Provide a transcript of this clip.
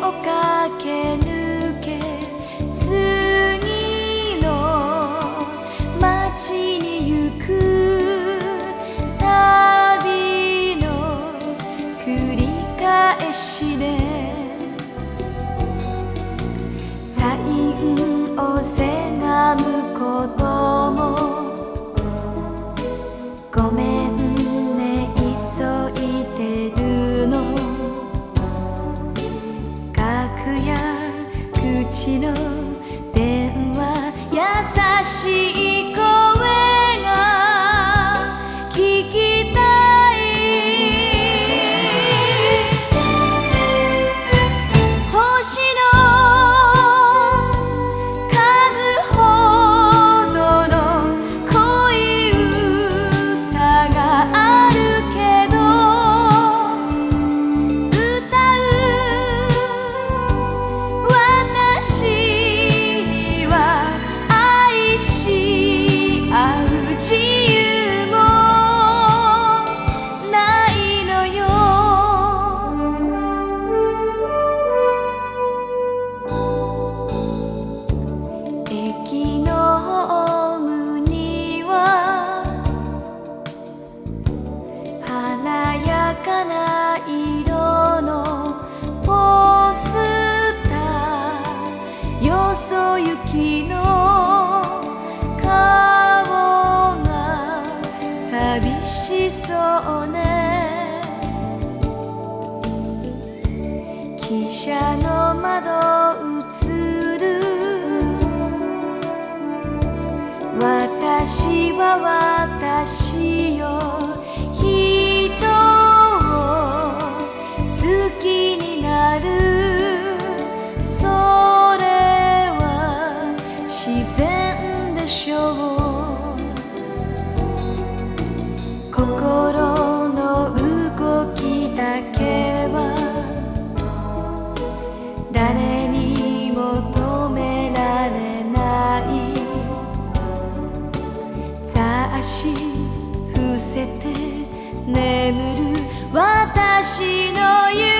駆け抜け次の街に行く旅の繰り返しで色のポスターよそゆきの顔が寂しそうね眠る私の夢